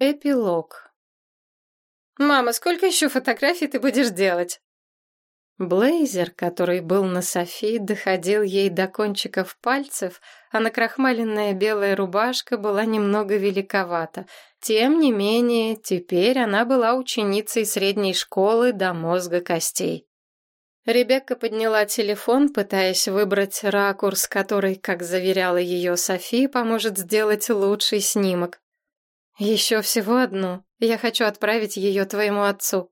Эпилог. «Мама, сколько еще фотографий ты будешь делать?» Блейзер, который был на Софи, доходил ей до кончиков пальцев, а накрахмаленная белая рубашка была немного великовата. Тем не менее, теперь она была ученицей средней школы до мозга костей. Ребекка подняла телефон, пытаясь выбрать ракурс, который, как заверяла ее Софи, поможет сделать лучший снимок. «Еще всего одну. Я хочу отправить ее твоему отцу».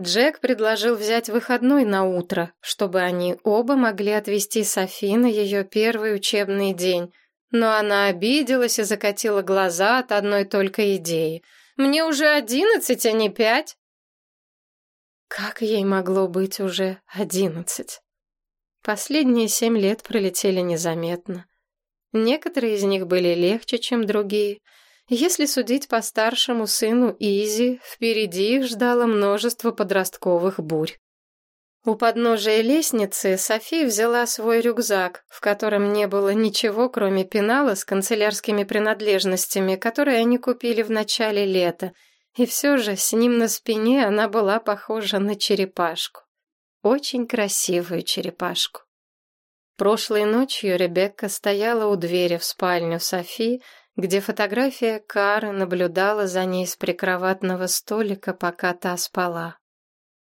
Джек предложил взять выходной на утро, чтобы они оба могли отвезти Софи на ее первый учебный день. Но она обиделась и закатила глаза от одной только идеи. «Мне уже одиннадцать, а не пять». Как ей могло быть уже одиннадцать? Последние семь лет пролетели незаметно. Некоторые из них были легче, чем другие — если судить по старшему сыну Изи, впереди их ждало множество подростковых бурь. У подножия лестницы Софи взяла свой рюкзак, в котором не было ничего, кроме пенала с канцелярскими принадлежностями, которые они купили в начале лета, и все же с ним на спине она была похожа на черепашку. Очень красивую черепашку. Прошлой ночью Ребекка стояла у двери в спальню Софи, где фотография Кары наблюдала за ней с прикроватного столика, пока та спала.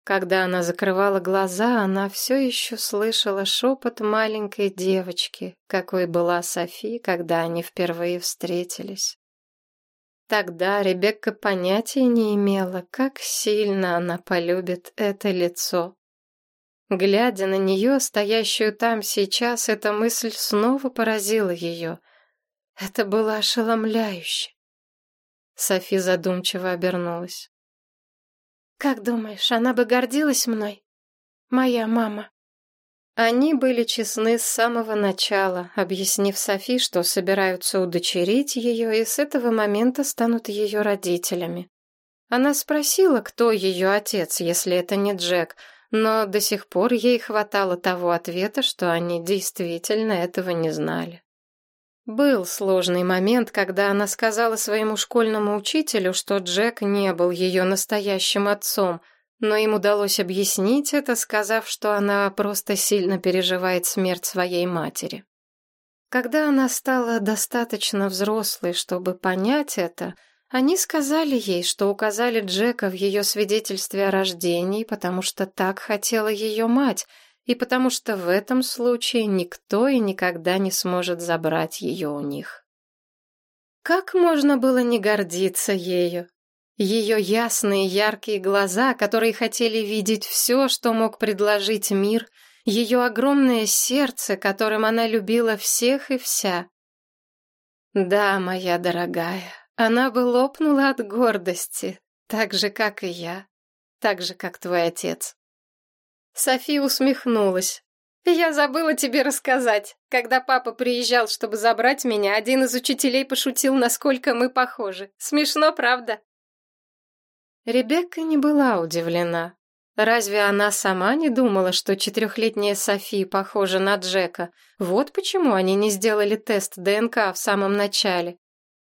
Когда она закрывала глаза, она все еще слышала шепот маленькой девочки, какой была Софи, когда они впервые встретились. Тогда Ребекка понятия не имела, как сильно она полюбит это лицо. Глядя на нее, стоящую там сейчас, эта мысль снова поразила ее — это было ошеломляюще. Софи задумчиво обернулась. «Как думаешь, она бы гордилась мной? Моя мама?» Они были честны с самого начала, объяснив Софи, что собираются удочерить ее и с этого момента станут ее родителями. Она спросила, кто ее отец, если это не Джек, но до сих пор ей хватало того ответа, что они действительно этого не знали. Был сложный момент, когда она сказала своему школьному учителю, что Джек не был ее настоящим отцом, но им удалось объяснить это, сказав, что она просто сильно переживает смерть своей матери. Когда она стала достаточно взрослой, чтобы понять это, они сказали ей, что указали Джека в ее свидетельстве о рождении, потому что так хотела ее мать — и потому что в этом случае никто и никогда не сможет забрать ее у них. Как можно было не гордиться ею? Ее ясные яркие глаза, которые хотели видеть все, что мог предложить мир, ее огромное сердце, которым она любила всех и вся. Да, моя дорогая, она бы лопнула от гордости, так же, как и я, так же, как твой отец. София усмехнулась. «Я забыла тебе рассказать. Когда папа приезжал, чтобы забрать меня, один из учителей пошутил, насколько мы похожи. Смешно, правда?» Ребекка не была удивлена. Разве она сама не думала, что четырехлетняя София похожа на Джека? Вот почему они не сделали тест ДНК в самом начале.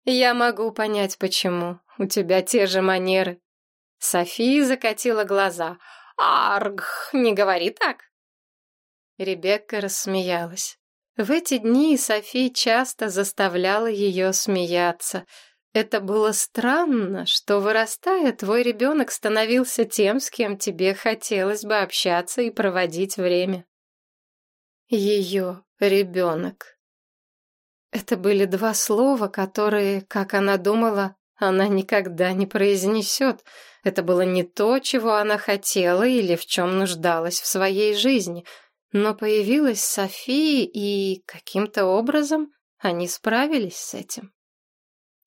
Я могу понять, почему. У тебя те же манеры. София закатила глаза. «Арг, не говори так!» Ребекка рассмеялась. В эти дни Софи часто заставляла ее смеяться. Это было странно, что, вырастая, твой ребенок становился тем, с кем тебе хотелось бы общаться и проводить время. Ее ребенок. Это были два слова, которые, как она думала, она никогда не произнесет — это было не то, чего она хотела или в чем нуждалась в своей жизни. Но появилась София, и каким-то образом они справились с этим.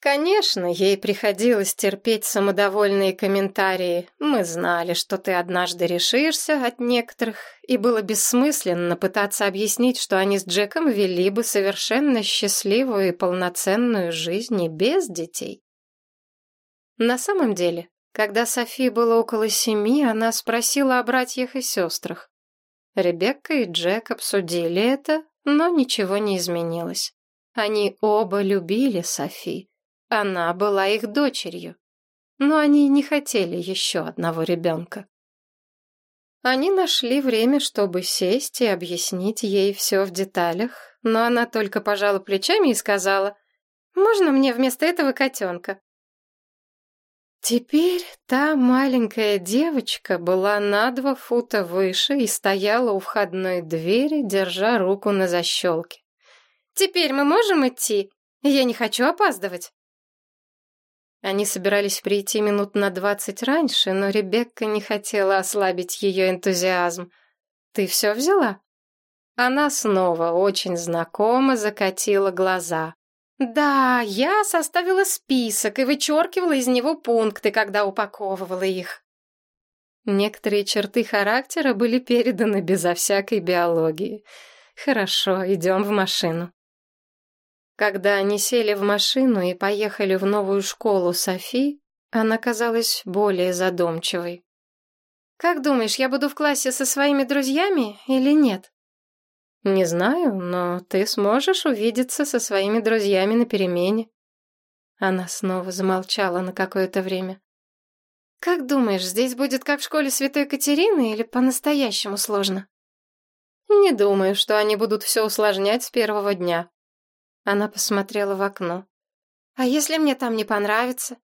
Конечно, ей приходилось терпеть самодовольные комментарии. Мы знали, что ты однажды решишься от некоторых, и было бессмысленно пытаться объяснить, что они с Джеком вели бы совершенно счастливую и полноценную жизнь и без детей. На самом деле, когда Софи было около семи, она спросила о братьях и сестрах. Ребекка и Джек обсудили это, но ничего не изменилось. Они оба любили Софи. она была их дочерью. Но они не хотели еще одного ребенка. Они нашли время, чтобы сесть и объяснить ей все в деталях, но она только пожала плечами и сказала, «Можно мне вместо этого котенка?» Теперь та маленькая девочка была на два фута выше и стояла у входной двери, держа руку на защелке. «Теперь мы можем идти? Я не хочу опаздывать». Они собирались прийти минут на двадцать раньше, но Ребекка не хотела ослабить ее энтузиазм. «Ты все взяла?» Она снова очень знакомо закатила глаза. «Да, я составила список и вычеркивала из него пункты, когда упаковывала их». Некоторые черты характера были переданы безо всякой биологии. «Хорошо, идем в машину». Когда они сели в машину и поехали в новую школу Софи, она казалась более задумчивой. «Как думаешь, я буду в классе со своими друзьями или нет?» «Не знаю, но ты сможешь увидеться со своими друзьями на перемене». Она снова замолчала на какое-то время. «Как думаешь, здесь будет как в школе Святой Катерины или по-настоящему сложно?» «Не думаю, что они будут все усложнять с первого дня», она посмотрела в окно. «А если мне там не понравится?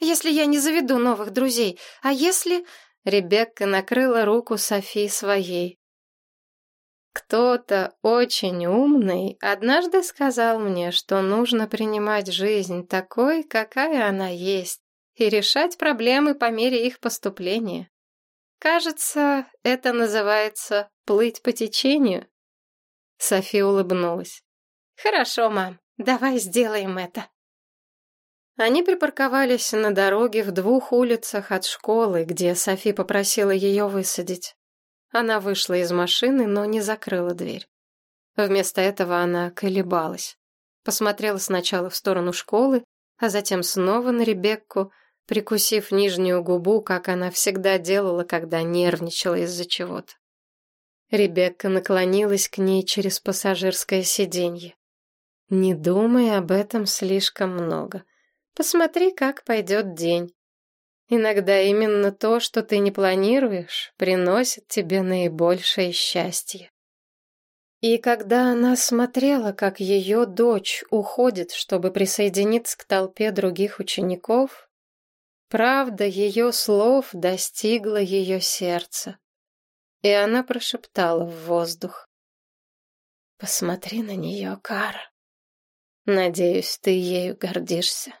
Если я не заведу новых друзей? А если...» Ребекка накрыла руку Софи своей. Кто-то очень умный однажды сказал мне, что нужно принимать жизнь такой, какая она есть, и решать проблемы по мере их поступления. Кажется, это называется плыть по течению. Софи улыбнулась. «Хорошо, мам, давай сделаем это». Они припарковались на дороге в двух улицах от школы, где Софи попросила ее высадить. Она вышла из машины, но не закрыла дверь. Вместо этого она колебалась. Посмотрела сначала в сторону школы, а затем снова на Ребекку, прикусив нижнюю губу, как она всегда делала, когда нервничала из-за чего-то. Ребекка наклонилась к ней через пассажирское сиденье. Не думай об этом слишком много. Посмотри, как пойдет день. Иногда именно то, что ты не планируешь, приносит тебе наибольшее счастье. И когда она смотрела, как ее дочь уходит, чтобы присоединиться к толпе других учеников, правда ее слов достигла ее сердца, и она прошептала в воздух. «Посмотри на нее, Кара. Надеюсь, ты ею гордишься.